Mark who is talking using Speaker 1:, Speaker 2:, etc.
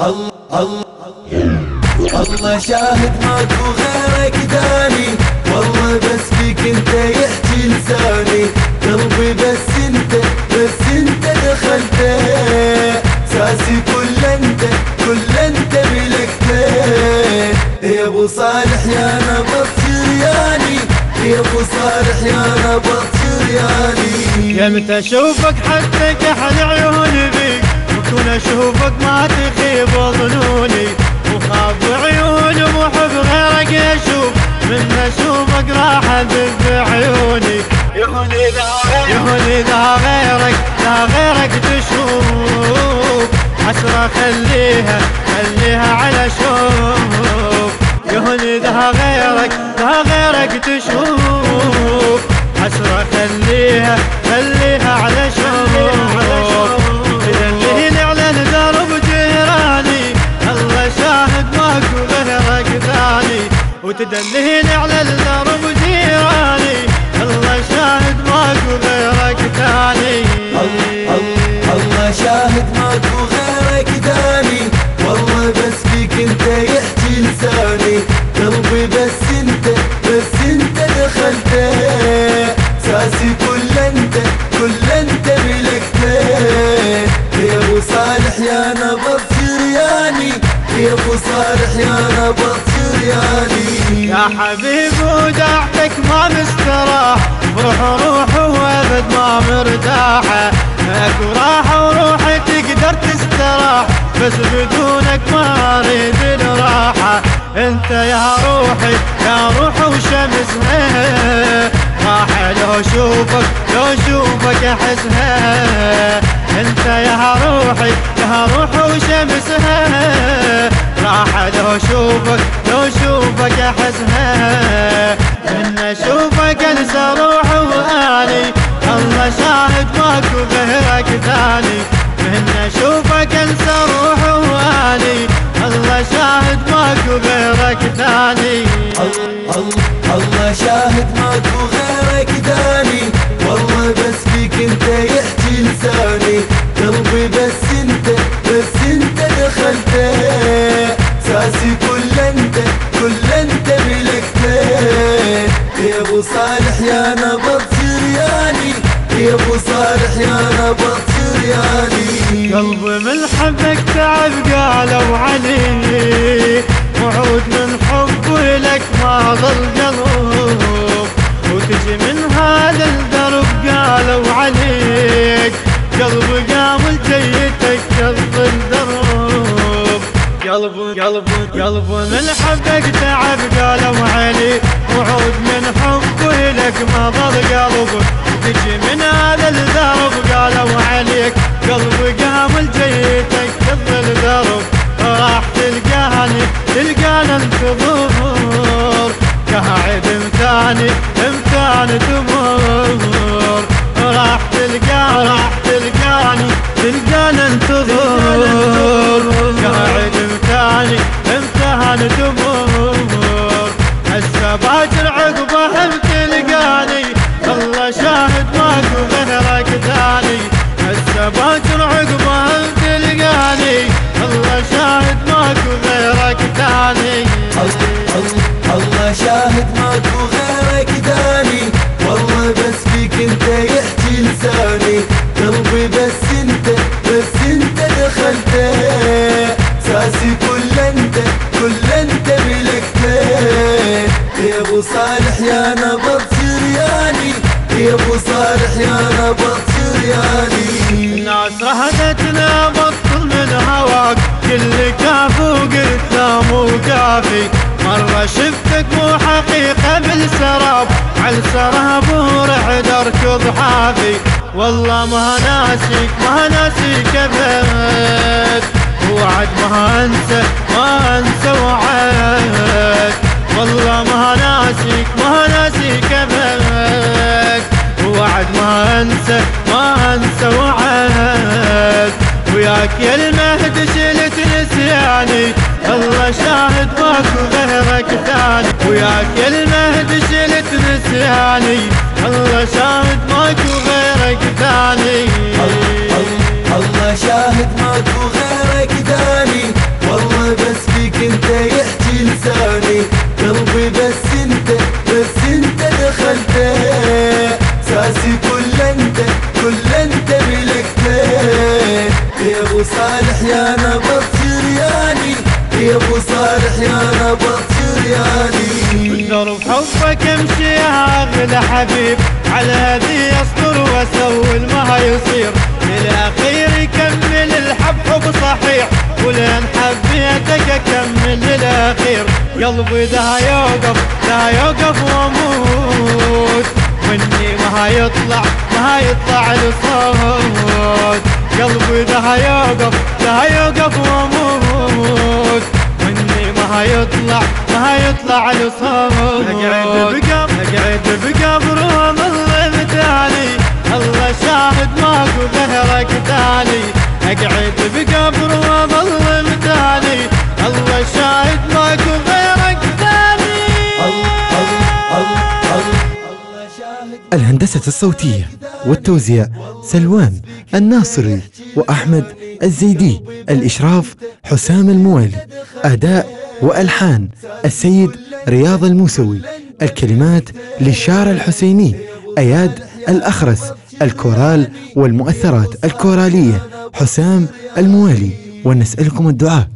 Speaker 1: الله الله شاهد ماكو غيرك ثاني والله بس فيك انت يحكي لساني. قلبي بس انت بس انت دخلته ساسي كل انت كل انت ملكته يا ابو صالح يا نبض شرياني يا ابو صالح يا نبض شرياني
Speaker 2: يا متى اشوفك حتى كحل عيوني. وكون اشوفك ما تخيب ظنوني وخاف عيوني ومحب غيرك أشوف من أشوفك راح اذب عيوني يهون إذا غيرك لا غيرك تشوف. حسرة خليها خليها على شوف. يهون إذا غيرك لا غيرك تشوف. ثاني مرتاحة اكو راحة وروحي تقدر تستراح بس بدونك ما أريد الراحة أنت يا روحي يا روح وشمسها راحة لو شوفك لو شوفك احسها أنت يا روحي يا روح وشمسها راحة لو شوفك لو شوفك احسها ماكو غيرك ثاني من أشوفك أنسى روحي واني الله شاهد ماكو غيرك ثاني
Speaker 1: الله شاهد ماكو غيرك ثاني والله بس فيك أنت يحكي لساني قلبي بس شرياني
Speaker 2: قلبي من حبك تعب قالوا علي وعود من حبي لك ما ظل قلب وتجي من هذا الدرب قالوا عليك قلبي قام لجيتك قلب الدرب قلب قلب قلب من حبك تعب قالوا علي وعود من حبي لك ما ظل قلبك امتاني امتاني تمر. راح تلقاني راح تلقاني تلقانا انتظر. قاعد امتاني امتاني تمر. هسه باكر عقبه
Speaker 1: أبو صالح يا نبض شرياني يا أبو صالح يا نبض شرياني
Speaker 2: الناس رهدتنا بطل من هواك. كل كاف وقلت لا مو كافي مرة شفتك مو حقيقة بالسراب. على السراب ورعد اركض حافي. والله ما ناسيك ما ناسيك أبد. وعد ما أنسى ما أنسى وعد. والله ما ناسيك ما ناسيك أبد. وعد ما أنسى ما أنسى وعد. وياك يا المهد شلت نسياني. الله شاهد ماكو غيرك ثاني. وياك يا المهد شلت نسياني. الله شاهد ماكو غيرك ثاني.
Speaker 1: الله شاهد ماكو
Speaker 2: يا اغلى حبيب على هذي اصبر واسوي ما يصير. للاخير يكمل الحب حب صحيح ولين حبيتك اكمل للاخير قلبي ده يوقف ده يوقف واموت مني ما يطلع ما يطلع الصوت قلبي ده يوقف ده يوقف واموت مني ما يطلع ما يطلع الصوت اقعد بقبر اقعد بقبر وظل مثالي الله شاهد ماكو ظهرك تالي اقعد بقبر وظل مثالي الله شاهد ماكو غيرك تالي
Speaker 3: الهندسة الصوتية والتوزيع سلوان الناصري وأحمد الزيدي الإشراف حسام الموالي أداء وألحان السيد رياض الموسوي الكلمات للشار الحسيني أياد الأخرس الكورال والمؤثرات الكورالية حسام الموالي ونسألكم الدعاء.